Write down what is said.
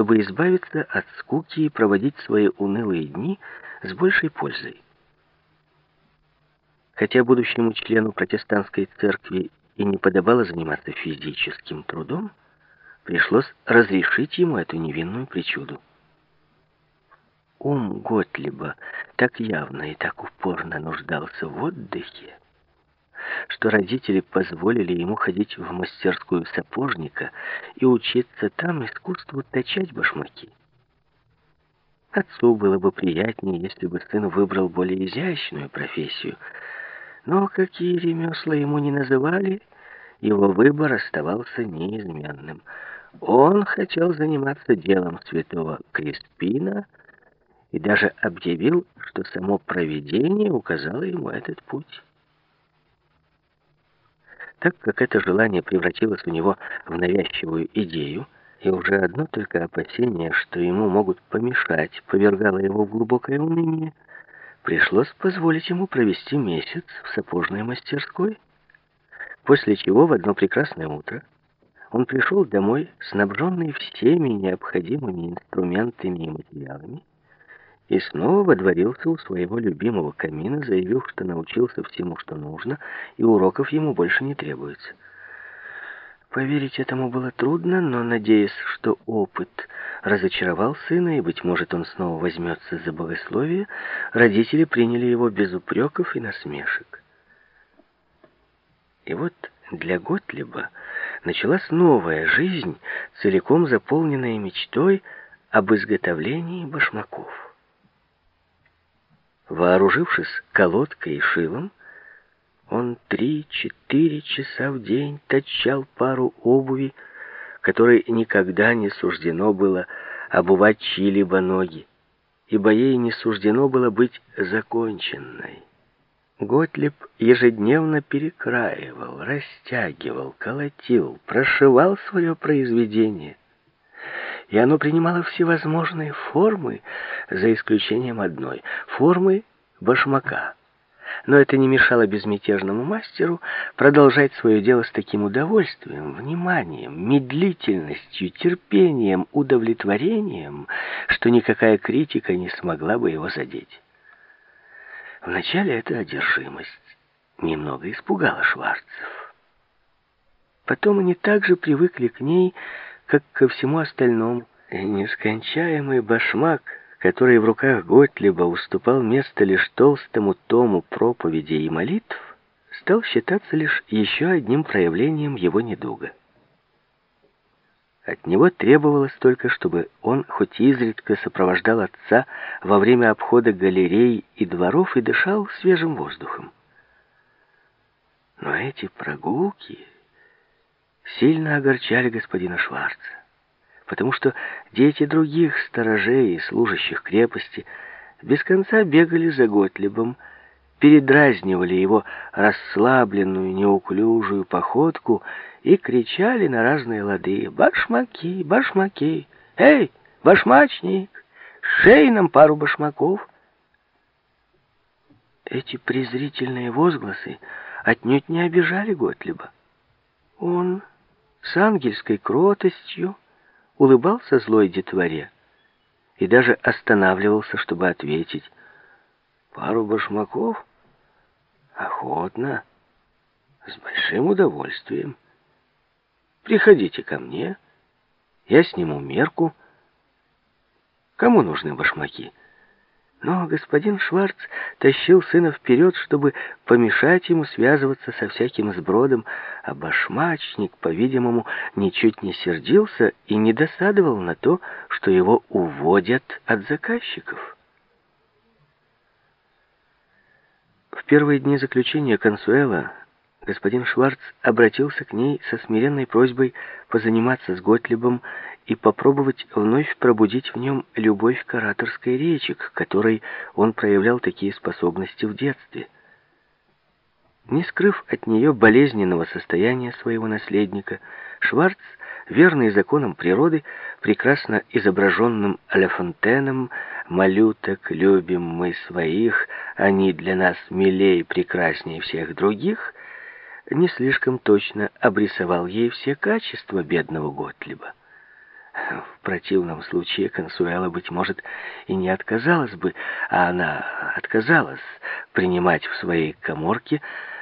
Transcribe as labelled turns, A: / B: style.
A: чтобы избавиться от скуки и проводить свои унылые дни с большей пользой. Хотя будущему члену протестантской церкви и не подобало заниматься физическим трудом, пришлось разрешить ему эту невинную причуду. Ум Готлиба так явно и так упорно нуждался в отдыхе, что родители позволили ему ходить в мастерскую сапожника и учиться там искусству точать башмаки. Отцу было бы приятнее, если бы сын выбрал более изящную профессию, но какие ремесла ему не называли, его выбор оставался неизменным. Он хотел заниматься делом святого Криспина и даже объявил, что само провидение указало ему этот путь. Так как это желание превратилось у него в навязчивую идею, и уже одно только опасение, что ему могут помешать, повергало его в глубокое уныние, пришлось позволить ему провести месяц в сапожной мастерской, после чего в одно прекрасное утро он пришел домой, снабженный всеми необходимыми инструментами и материалами, и снова водворился у своего любимого камина, заявив, что научился всему, что нужно, и уроков ему больше не требуется. Поверить этому было трудно, но, надеясь, что опыт разочаровал сына, и, быть может, он снова возьмется за богословие, родители приняли его без упреков и насмешек. И вот для Готлиба началась новая жизнь, целиком заполненная мечтой об изготовлении башмаков. Вооружившись колодкой и шилом, он три-четыре часа в день точал пару обуви, которой никогда не суждено было обувать чьи-либо ноги, ибо ей не суждено было быть законченной. Готлиб ежедневно перекраивал, растягивал, колотил, прошивал свое произведение, и оно принимало всевозможные формы, за исключением одной — формы башмака. Но это не мешало безмятежному мастеру продолжать свое дело с таким удовольствием, вниманием, медлительностью, терпением, удовлетворением, что никакая критика не смогла бы его задеть. Вначале эта одержимость немного испугала шварцев. Потом они также привыкли к ней, как ко всему остальному. Нескончаемый башмак, который в руках Готлиба уступал место лишь толстому тому проповедей и молитв, стал считаться лишь еще одним проявлением его недуга. От него требовалось только, чтобы он хоть изредка сопровождал отца во время обхода галерей и дворов и дышал свежим воздухом. Но эти прогулки сильно огорчали господина Шварца, потому что дети других сторожей и служащих крепости без конца бегали за Готлибом, передразнивали его расслабленную, неуклюжую походку и кричали на разные лады «Башмаки! Башмаки! Эй, башмачник! Шей нам пару башмаков!» Эти презрительные возгласы отнюдь не обижали Готлиба. Он с ангельской кротостью улыбался злой детворе и даже останавливался, чтобы ответить «Пару башмаков? Охотно, с большим удовольствием. Приходите ко мне, я сниму мерку. Кому нужны башмаки?» Но господин Шварц тащил сына вперед, чтобы помешать ему связываться со всяким сбродом, а башмачник, по-видимому, ничуть не сердился и не досадовал на то, что его уводят от заказчиков. В первые дни заключения Консуэла господин Шварц обратился к ней со смиренной просьбой позаниматься с Готлибом и попробовать вновь пробудить в нем любовь к ораторской речи, к которой он проявлял такие способности в детстве. Не скрыв от нее болезненного состояния своего наследника, Шварц, верный законам природы, прекрасно изображенным Лефонтеном, «Малюток любим мы своих, они для нас милее и прекраснее всех других», не слишком точно обрисовал ей все качества бедного Готлиба. В противном случае Консуэла, быть может, и не отказалась бы, а она отказалась принимать в своей коморке